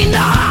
in the